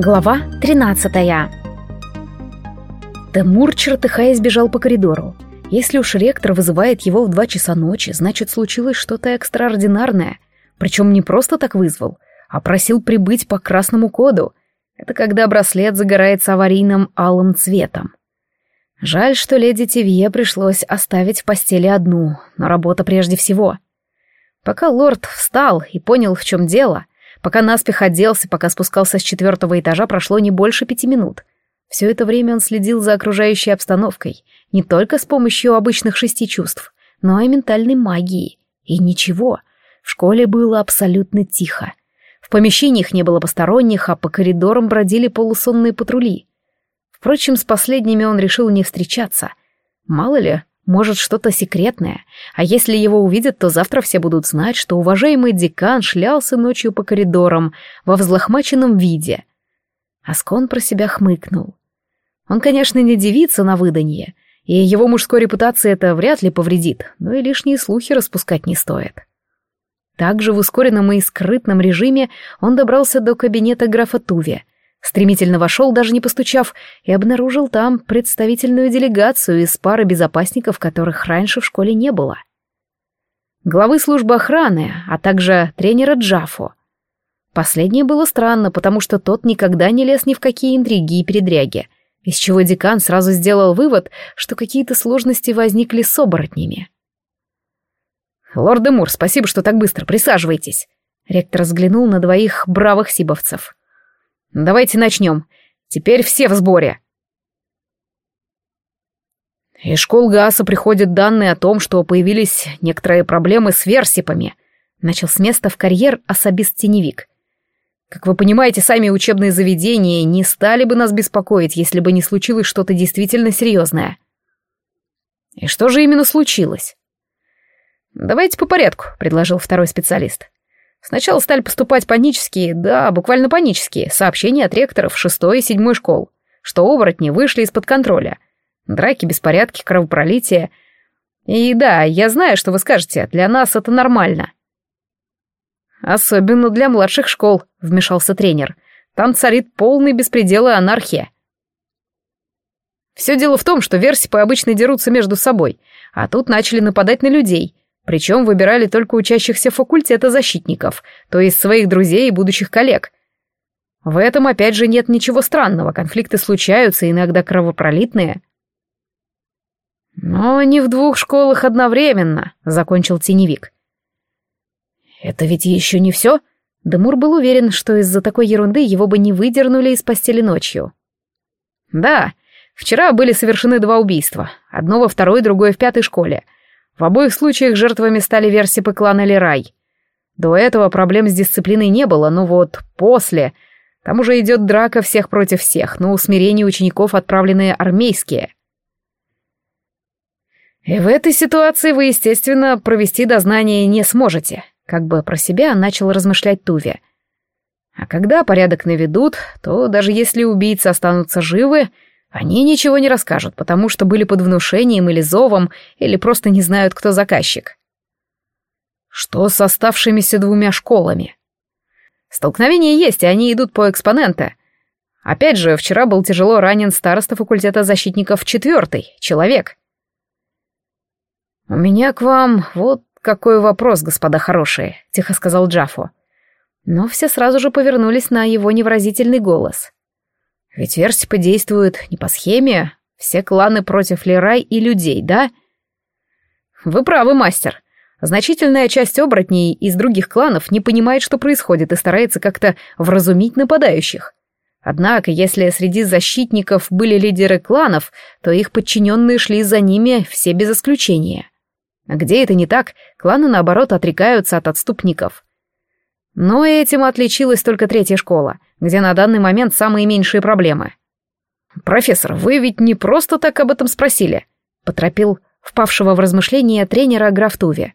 Глава 13 Темур, чертыхаясь, бежал по коридору. Если уж ректор вызывает его в два часа ночи, значит, случилось что-то экстраординарное. Причем не просто так вызвал, а просил прибыть по красному коду. Это когда браслет загорается аварийным алым цветом. Жаль, что леди Тивье пришлось оставить в постели одну, но работа прежде всего. Пока лорд встал и понял, в чем дело, пока наспех оделся, пока спускался с четвертого этажа, прошло не больше пяти минут. Все это время он следил за окружающей обстановкой, не только с помощью обычных шести чувств, но и ментальной магии. И ничего, в школе было абсолютно тихо. В помещениях не было посторонних, а по коридорам бродили полусонные патрули. Впрочем, с последними он решил не встречаться. Мало ли, может, что-то секретное. А если его увидят, то завтра все будут знать, что уважаемый декан шлялся ночью по коридорам во взлохмаченном виде. Аскон про себя хмыкнул. Он, конечно, не девица на выданье, и его мужской репутации это вряд ли повредит, но и лишние слухи распускать не стоит. Также в ускоренном и скрытном режиме он добрался до кабинета графа Туви — Стремительно вошел, даже не постучав, и обнаружил там представительную делегацию из пары безопасников, которых раньше в школе не было. Главы службы охраны, а также тренера Джафу. Последнее было странно, потому что тот никогда не лез ни в какие интриги и передряги, из чего декан сразу сделал вывод, что какие-то сложности возникли с оборотнями. «Лорд Демур, спасибо, что так быстро, присаживайтесь», Ректор взглянул на двоих бравых сибовцев. Давайте начнем. Теперь все в сборе. Из школ ГАСа приходят данные о том, что появились некоторые проблемы с версипами. Начал с места в карьер особист-теневик. Как вы понимаете, сами учебные заведения не стали бы нас беспокоить, если бы не случилось что-то действительно серьезное. И что же именно случилось? Давайте по порядку, предложил второй специалист. Сначала стали поступать панические, да, буквально панические, сообщения от ректоров шестой и седьмой школ, что оборотни вышли из-под контроля. Драки, беспорядки, кровопролитие. И да, я знаю, что вы скажете, для нас это нормально. Особенно для младших школ, вмешался тренер. Там царит полный беспредел и анархия. Все дело в том, что версипы обычно дерутся между собой, а тут начали нападать на людей — причем выбирали только учащихся факультета защитников, то есть своих друзей и будущих коллег. В этом опять же нет ничего странного, конфликты случаются, иногда кровопролитные. «Но не в двух школах одновременно», — закончил теневик. «Это ведь еще не все?» Демур был уверен, что из-за такой ерунды его бы не выдернули из постели ночью. «Да, вчера были совершены два убийства. Одно во второй, другое в пятой школе — в обоих случаях жертвами стали версипы клана Лерай. До этого проблем с дисциплиной не было, но вот после... Там уже идет драка всех против всех, но усмирение учеников отправленные армейские. И в этой ситуации вы, естественно, провести дознание не сможете, как бы про себя начал размышлять Туви. А когда порядок наведут, то даже если убийцы останутся живы, они ничего не расскажут, потому что были под внушением или зовом, или просто не знают, кто заказчик. Что с оставшимися двумя школами? Столкновения есть, и они идут по экспоненте. Опять же, вчера был тяжело ранен староста факультета защитников четвертый, человек. «У меня к вам вот какой вопрос, господа хорошие», — тихо сказал Джафу. Но все сразу же повернулись на его невразительный голос. Ведь Версипы действуют не по схеме, все кланы против Лерай и людей, да? Вы правы, мастер. Значительная часть оборотней из других кланов не понимает, что происходит, и старается как-то вразумить нападающих. Однако, если среди защитников были лидеры кланов, то их подчиненные шли за ними все без исключения. А где это не так, кланы, наоборот, отрекаются от отступников. Но этим отличилась только третья школа, где на данный момент самые меньшие проблемы. «Профессор, вы ведь не просто так об этом спросили», — поторопил впавшего в размышления тренера граф Туви.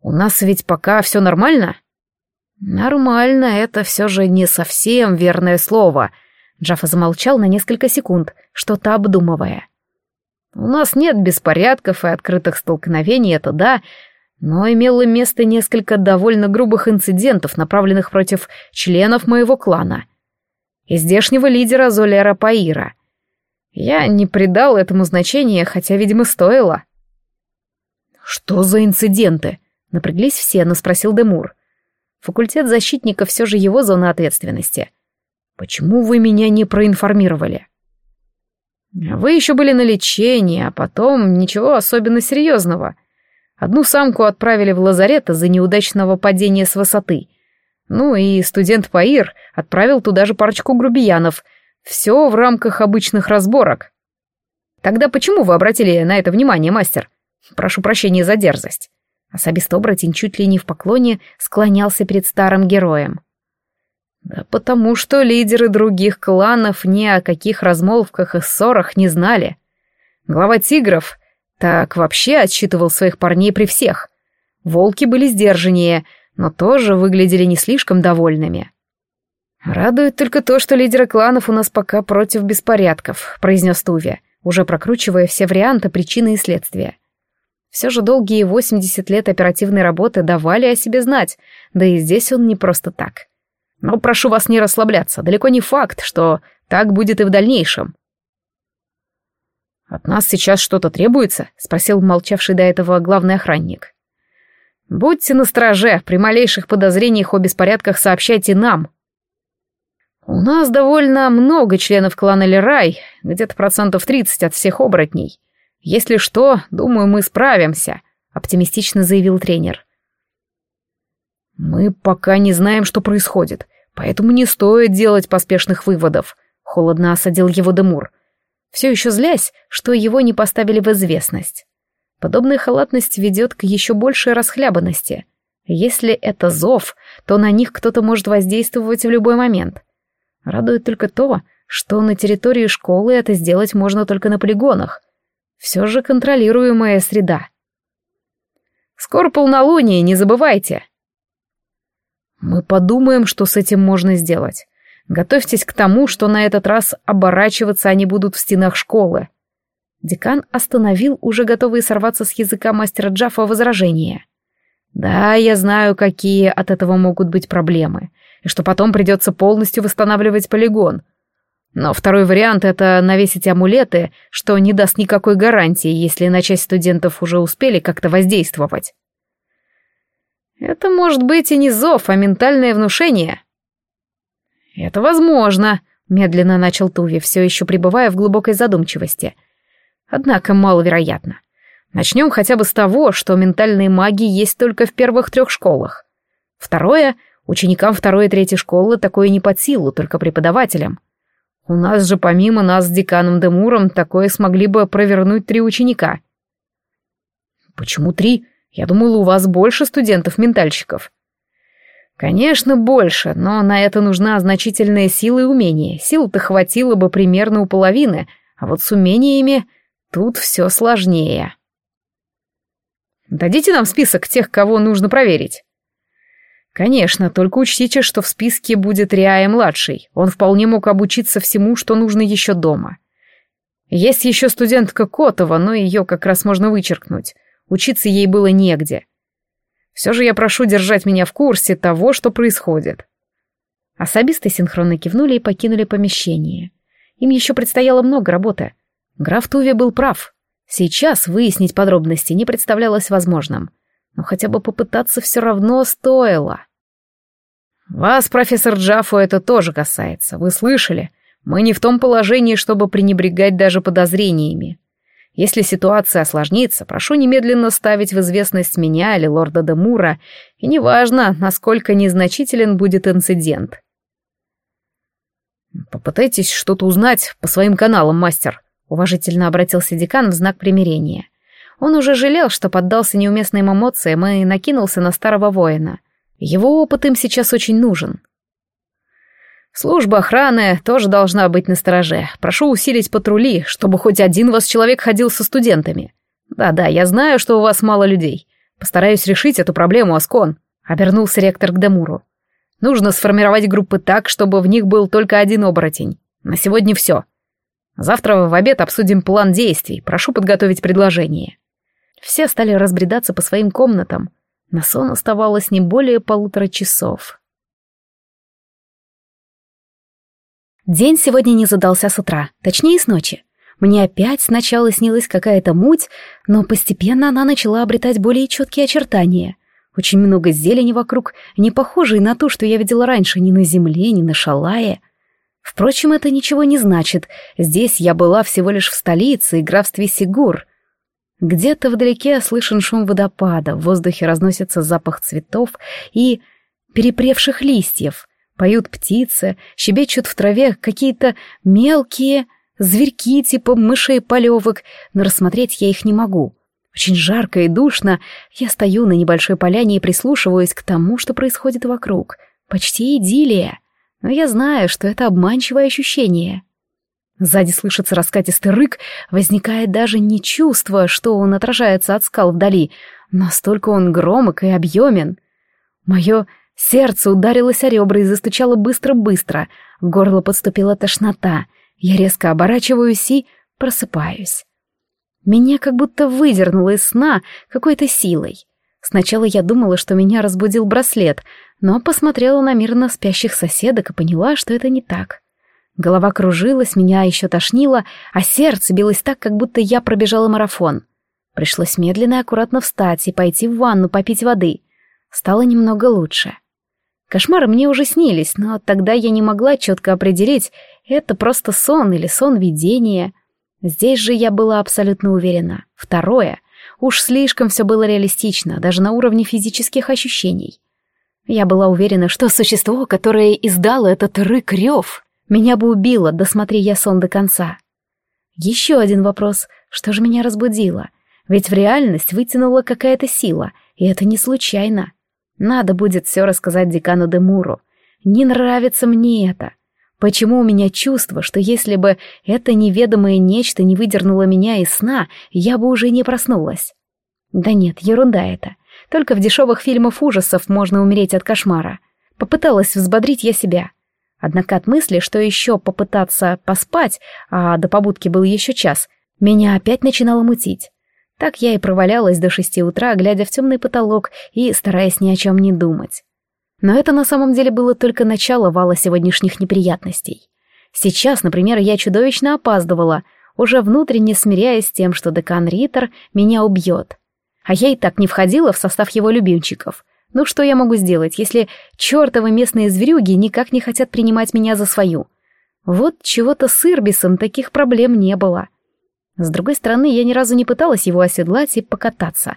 «У нас ведь пока все нормально?» «Нормально — это все же не совсем верное слово», — Джафа замолчал на несколько секунд, что-то обдумывая. «У нас нет беспорядков и открытых столкновений, это да, но имело место несколько довольно грубых инцидентов, направленных против членов моего клана. и здешнего лидера Золера Паира. Я не придал этому значения, хотя, видимо, стоило. «Что за инциденты?» — напряглись все, но спросил Демур. Факультет защитника все же его зона ответственности. «Почему вы меня не проинформировали?» «Вы еще были на лечении, а потом ничего особенно серьезного. Одну самку отправили в лазарет из-за неудачного падения с высоты. Ну и студент Паир отправил туда же парочку грубиянов. Все в рамках обычных разборок. Тогда почему вы обратили на это внимание, мастер? Прошу прощения за дерзость. Особист-оборотень чуть ли не в поклоне склонялся перед старым героем. Да потому что лидеры других кланов ни о каких размолвках и ссорах не знали. Глава тигров так вообще отсчитывал своих парней при всех. Волки были сдержаннее, но тоже выглядели не слишком довольными. «Радует только то, что лидеры кланов у нас пока против беспорядков», — произнес Туви, уже прокручивая все варианты причины и следствия. Все же долгие 80 лет оперативной работы давали о себе знать, да и здесь он не просто так. Но прошу вас не расслабляться, далеко не факт, что так будет и в дальнейшем. «От нас сейчас что-то требуется?» — спросил молчавший до этого главный охранник. «Будьте настороже, при малейших подозрениях о беспорядках сообщайте нам». «У нас довольно много членов клана Лерай, где-то процентов 30 от всех оборотней. Если что, думаю, мы справимся», — оптимистично заявил тренер. «Мы пока не знаем, что происходит, поэтому не стоит делать поспешных выводов», — холодно осадил его Демур все еще злясь, что его не поставили в известность. Подобная халатность ведет к еще большей расхлябанности. Если это зов, то на них кто-то может воздействовать в любой момент. Радует только то, что на территории школы это сделать можно только на полигонах. Все же контролируемая среда. Скоро полнолуние, не забывайте. Мы подумаем, что с этим можно сделать. Готовьтесь к тому, что на этот раз оборачиваться они будут в стенах школы. Декан остановил уже готовые сорваться с языка мастера Джафа возражения. Да, я знаю, какие от этого могут быть проблемы, и что потом придется полностью восстанавливать полигон. Но второй вариант — это навесить амулеты, что не даст никакой гарантии, если на часть студентов уже успели как-то воздействовать. Это может быть и не зов, а ментальное внушение. «Это возможно», — медленно начал Туви, все еще пребывая в глубокой задумчивости. «Однако маловероятно. Начнем хотя бы с того, что ментальные маги есть только в первых трех школах. Второе — ученикам второй и третьей школы такое не под силу, только преподавателям. У нас же помимо нас с деканом Демуром такое смогли бы провернуть три ученика». «Почему три? Я думала, у вас больше студентов-ментальщиков». Конечно, больше, но на это нужна значительная сила и умение. Сил-то хватило бы примерно у половины, а вот с умениями тут все сложнее. Дадите нам список тех, кого нужно проверить. Конечно, только учтите, что в списке будет Риая-младший. Он вполне мог обучиться всему, что нужно еще дома. Есть еще студентка Котова, но ее как раз можно вычеркнуть. Учиться ей было негде. Все же я прошу держать меня в курсе того, что происходит. Особисты синхронно кивнули и покинули помещение. Им еще предстояло много работы. Граф Туви был прав. Сейчас выяснить подробности не представлялось возможным. Но хотя бы попытаться все равно стоило. «Вас, профессор Джаффо, это тоже касается. Вы слышали? Мы не в том положении, чтобы пренебрегать даже подозрениями. Если ситуация осложнится, прошу немедленно ставить в известность меня или лорда Демура, и неважно, насколько незначителен будет инцидент. «Попытайтесь что-то узнать по своим каналам, мастер», — уважительно обратился декан в знак примирения. Он уже жалел, что поддался неуместным эмоциям и накинулся на старого воина. Его опыт им сейчас очень нужен. Служба охраны тоже должна быть на стороже. Прошу усилить патрули, чтобы хоть один вас человек ходил со студентами. Да-да, я знаю, что у вас мало людей. Постараюсь решить эту проблему, Аскон. Обернулся ректор к Демуру. Нужно сформировать группы так, чтобы в них был только один оборотень. На сегодня все. Завтра в обед обсудим план действий. Прошу подготовить предложение. Все стали разбредаться по своим комнатам. На сон оставалось не более полутора часов. День сегодня не задался с утра, точнее с ночи. Мне опять сначала снилась какая-то муть, но постепенно она начала обретать более четкие очертания. Очень много зелени вокруг, не похожей на то, что я видела раньше ни на земле, ни на шалае. Впрочем, это ничего не значит. Здесь я была всего лишь в столице и графстве Сигур. Где-то вдалеке слышен шум водопада, в воздухе разносится запах цветов и перепревших листьев. Поют птицы, щебечут в траве какие-то мелкие зверьки типа мышей полевок, но рассмотреть я их не могу. Очень жарко и душно. Я стою на небольшой поляне и прислушиваюсь к тому, что происходит вокруг. Почти идиллия. Но я знаю, что это обманчивое ощущение. Сзади слышится раскатистый рык, возникает даже не чувство, что он отражается от скал вдали. Настолько он громок и объемен. Мое сердце ударилось о ребра и застучало быстро-быстро. Горло подступила тошнота. Я резко оборачиваюсь и просыпаюсь. Меня как будто выдернуло из сна какой-то силой. Сначала я думала, что меня разбудил браслет, но посмотрела на мирно спящих соседок и поняла, что это не так. Голова кружилась, меня еще тошнило, а сердце билось так, как будто я пробежала марафон. Пришлось медленно и аккуратно встать и пойти в ванну попить воды. Стало немного лучше. Кошмары мне уже снились, но тогда я не могла четко определить, это просто сон или сон видения — Здесь же я была абсолютно уверена. Второе. Уж слишком все было реалистично, даже на уровне физических ощущений. Я была уверена, что существо, которое издало этот рык-рев, меня бы убило, досмотри я сон до конца. Еще один вопрос. Что же меня разбудило? Ведь в реальность вытянула какая-то сила, и это не случайно. Надо будет все рассказать декану Демуру. Не нравится мне это. Почему у меня чувство, что если бы это неведомое нечто не выдернуло меня из сна, я бы уже не проснулась? Да нет, ерунда это. Только в дешевых фильмах ужасов можно умереть от кошмара. Попыталась взбодрить я себя. Однако от мысли, что еще попытаться поспать, а до побудки был еще час, меня опять начинало мутить. Так я и провалялась до шести утра, глядя в темный потолок и стараясь ни о чем не думать. Но это на самом деле было только начало вала сегодняшних неприятностей. Сейчас, например, я чудовищно опаздывала, уже внутренне смиряясь с тем, что декан Риттер меня убьет. А я и так не входила в состав его любимчиков. Ну что я могу сделать, если чертовы местные зверюги никак не хотят принимать меня за свою? Вот чего-то с Ирбисом таких проблем не было. С другой стороны, я ни разу не пыталась его оседлать и покататься.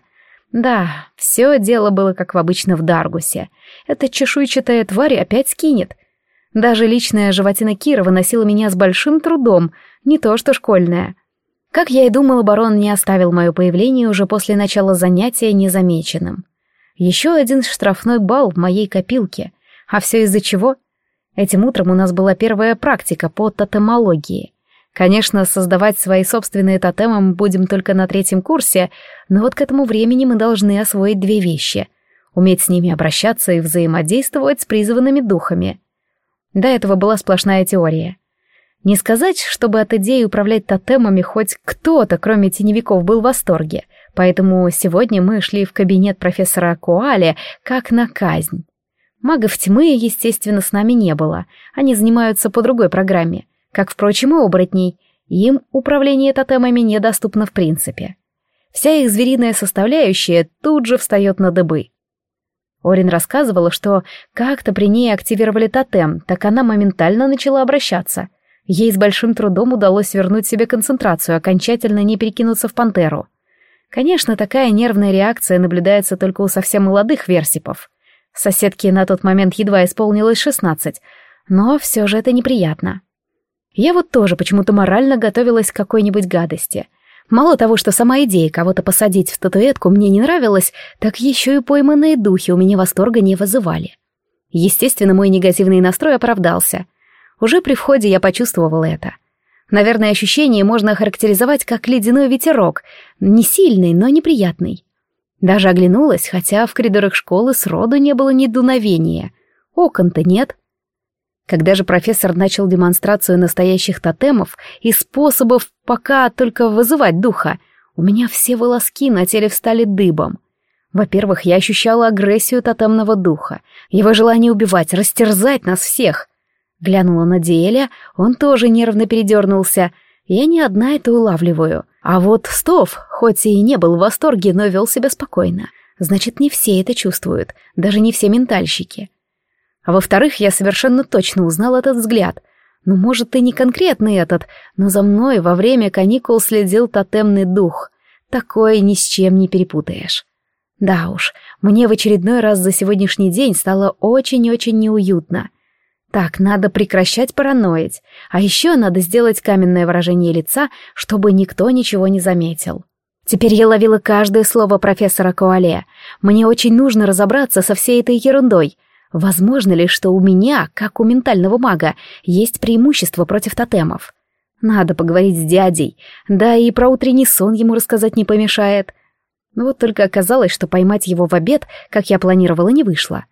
Да, все дело было как в обычно в Даргусе. Эта чешуйчатая тварь опять скинет. Даже личная животина Кира выносила меня с большим трудом, не то что школьная. Как я и думала, барон не оставил мое появление уже после начала занятия незамеченным. Еще один штрафной балл в моей копилке. А все из-за чего? Этим утром у нас была первая практика по тотемологии — Конечно, создавать свои собственные тотемы мы будем только на третьем курсе, но вот к этому времени мы должны освоить две вещи — уметь с ними обращаться и взаимодействовать с призванными духами. До этого была сплошная теория. Не сказать, чтобы от идеи управлять тотемами хоть кто-то, кроме теневиков, был в восторге, поэтому сегодня мы шли в кабинет профессора Куали как на казнь. Магов тьмы, естественно, с нами не было, они занимаются по другой программе — как, впрочем, и оборотней. Им управление тотемами недоступно в принципе. Вся их звериная составляющая тут же встает на дыбы. Орин рассказывала, что как-то при ней активировали тотем, так она моментально начала обращаться. Ей с большим трудом удалось вернуть себе концентрацию, окончательно не перекинуться в пантеру. Конечно, такая нервная реакция наблюдается только у совсем молодых версипов. Соседке на тот момент едва исполнилось шестнадцать, но все же это неприятно. Я вот тоже почему-то морально готовилась к какой-нибудь гадости. Мало того, что сама идея кого-то посадить в статуэтку мне не нравилась, так еще и пойманные духи у меня восторга не вызывали. Естественно, мой негативный настрой оправдался. Уже при входе я почувствовала это. Наверное, ощущение можно охарактеризовать как ледяной ветерок, не сильный, но неприятный. Даже оглянулась, хотя в коридорах школы сроду не было ни дуновения. Окон-то нет. Когда же профессор начал демонстрацию настоящих тотемов и способов пока только вызывать духа, у меня все волоски на теле встали дыбом. Во-первых, я ощущала агрессию тотемного духа, его желание убивать, растерзать нас всех. Глянула на Диэля, он тоже нервно передернулся. Я не одна это улавливаю. А вот Стов, хоть и не был в восторге, но вел себя спокойно. Значит, не все это чувствуют, даже не все ментальщики. А во-вторых, я совершенно точно узнал этот взгляд. Ну, может, и не конкретный этот, но за мной во время каникул следил тотемный дух. Такое ни с чем не перепутаешь. Да уж, мне в очередной раз за сегодняшний день стало очень-очень неуютно. Так, надо прекращать параноить, а еще надо сделать каменное выражение лица, чтобы никто ничего не заметил. Теперь я ловила каждое слово профессора Коале. Мне очень нужно разобраться со всей этой ерундой. Возможно ли, что у меня, как у ментального мага, есть преимущество против тотемов? Надо поговорить с дядей, да и про утренний сон ему рассказать не помешает. Вот только оказалось, что поймать его в обед, как я планировала, не вышло.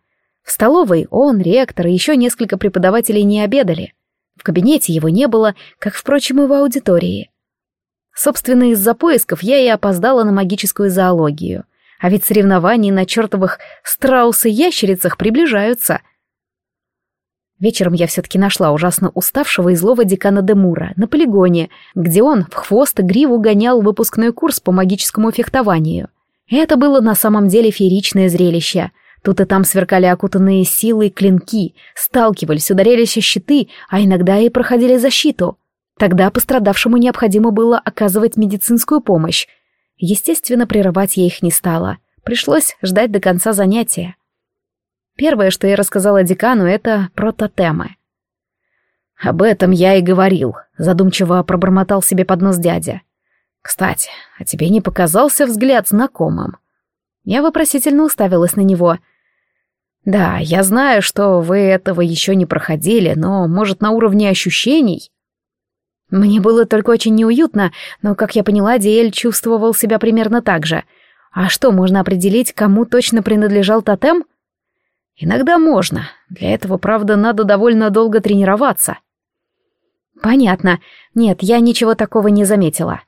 В столовой он, ректор и еще несколько преподавателей не обедали. В кабинете его не было, как, впрочем, и в аудитории. Собственно, из-за поисков я и опоздала на магическую зоологию. А ведь соревнования на чертовых страусы-ящерицах приближаются. Вечером я все-таки нашла ужасно уставшего и злого декана Демура на полигоне, где он в хвост и гриву гонял выпускной курс по магическому фехтованию. Это было на самом деле фееричное зрелище. Тут и там сверкали окутанные силой клинки, сталкивались, ударялись о щиты, а иногда и проходили защиту — Тогда пострадавшему необходимо было оказывать медицинскую помощь. Естественно, прерывать я их не стала. Пришлось ждать до конца занятия. Первое, что я рассказала декану, это про тотемы. «Об этом я и говорил», — задумчиво пробормотал себе под нос дядя. «Кстати, а тебе не показался взгляд знакомым?» Я вопросительно уставилась на него. «Да, я знаю, что вы этого еще не проходили, но, может, на уровне ощущений?» Мне было только очень неуютно, но, как я поняла, Диэль чувствовал себя примерно так же. А что, можно определить, кому точно принадлежал тотем? Иногда можно. Для этого, правда, надо довольно долго тренироваться. Понятно. Нет, я ничего такого не заметила.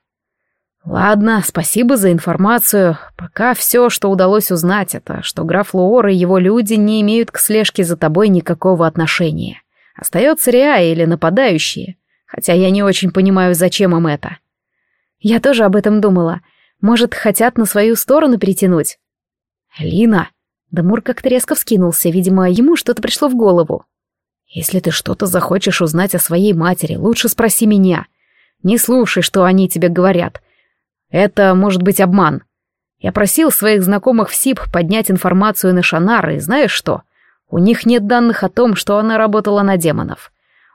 Ладно, спасибо за информацию. Пока все, что удалось узнать, это что граф Луор и его люди не имеют к слежке за тобой никакого отношения. Остается Риа или нападающие хотя я не очень понимаю, зачем им это. Я тоже об этом думала. Может, хотят на свою сторону перетянуть? Лина. Дамур как-то резко вскинулся, видимо, ему что-то пришло в голову. Если ты что-то захочешь узнать о своей матери, лучше спроси меня. Не слушай, что они тебе говорят. Это может быть обман. Я просил своих знакомых в СИП поднять информацию на Шанар, и знаешь что? У них нет данных о том, что она работала на демонов.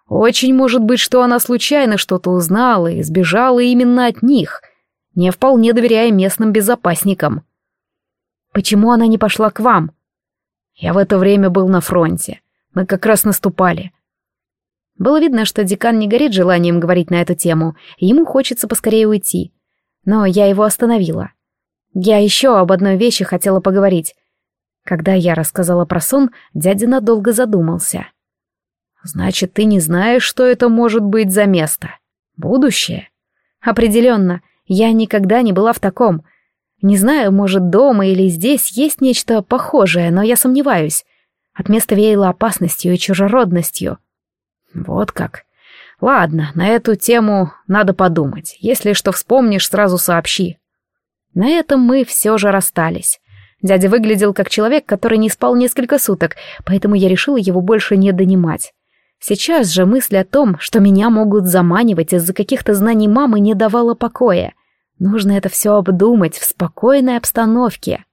Очень может быть, что она случайно что-то узнала и сбежала именно от них, не вполне доверяя местным безопасникам. Почему она не пошла к вам? Я в это время был на фронте. Мы как раз наступали. Было видно, что декан не горит желанием говорить на эту тему, и ему хочется поскорее уйти. Но я его остановила. Я еще об одной вещи хотела поговорить. Когда я рассказала про сон, дядя надолго задумался. Значит, ты не знаешь, что это может быть за место? Будущее? Определенно, я никогда не была в таком. Не знаю, может, дома или здесь есть нечто похожее, но я сомневаюсь. От места веяло опасностью и чужеродностью. Вот как. Ладно, на эту тему надо подумать. Если что вспомнишь, сразу сообщи. На этом мы все же расстались. Дядя выглядел как человек, который не спал несколько суток, поэтому я решила его больше не донимать. Сейчас же мысль о том, что меня могут заманивать из-за каких-то знаний мамы, не давала покоя. Нужно это все обдумать в спокойной обстановке.